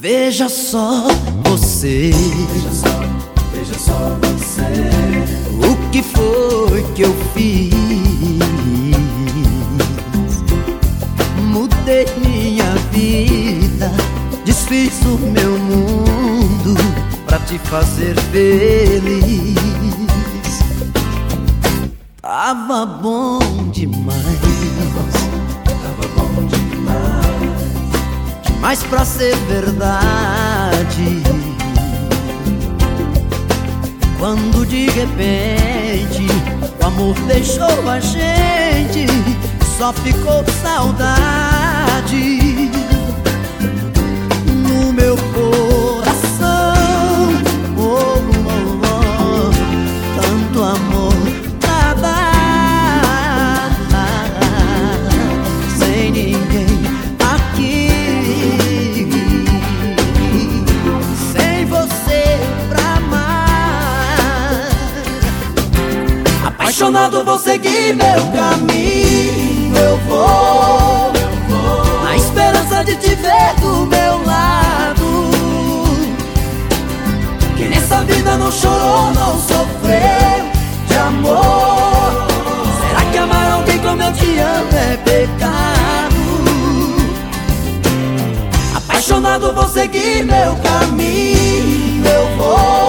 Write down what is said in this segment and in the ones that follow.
Veja só você. Veja só, veja só você. O que foi que eu fiz? Mudei minha vida, desfiz o meu mundo pra te fazer feliz. Tava bom demais. Tava bom demais. Mas pra ser verdade. Quando de repente O amor deixou a gente Só ficou saudade Apaixonado vou seguir meu caminho. Eu vou Na esperança de te ver do meu lado. Que nessa vida não chorou, não sofreu de amor. Será que amar alguém como eu te amo é pecado? Apaixonado vou seguir meu caminho. Eu vou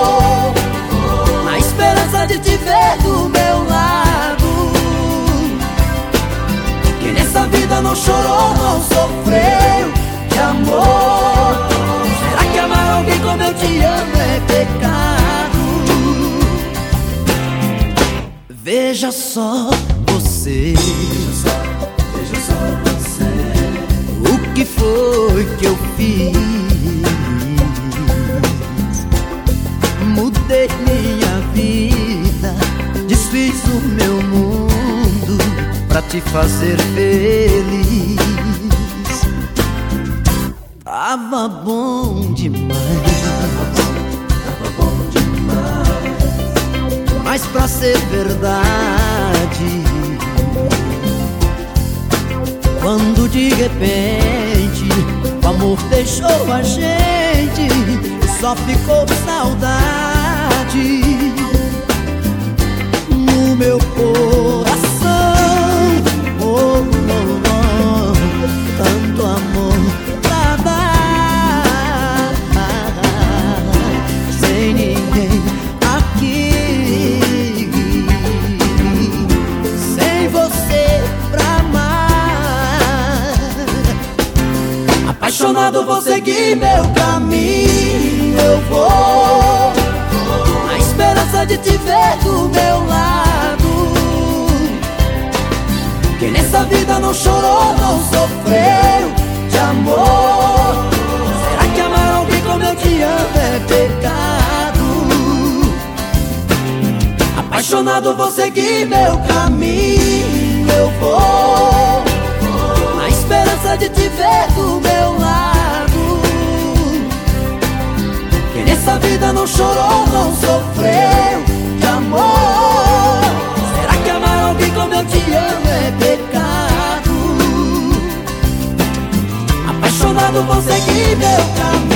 Veja só você Veja só, veja só você. O que foi que eu fiz? Mudei minha vida, desfiz o meu mundo pra te fazer feliz. Tava bom demais, mas pra ser verdade. Quando de repente o amor deixou a gente só ficou saudade Apaixonado vou seguir meu caminho, eu vou Na esperança de te ver do meu lado. Que nessa vida não chorou, não sofreu de amor. Será que amar alguém como eu te amo é pecado? Apaixonado vou seguir meu caminho, eu vou Na esperança de te ver do chorou, não sofreu de amor. Será que amar alguém como eu te amo é pecado? Apaixonado, vou seguir meu caminho.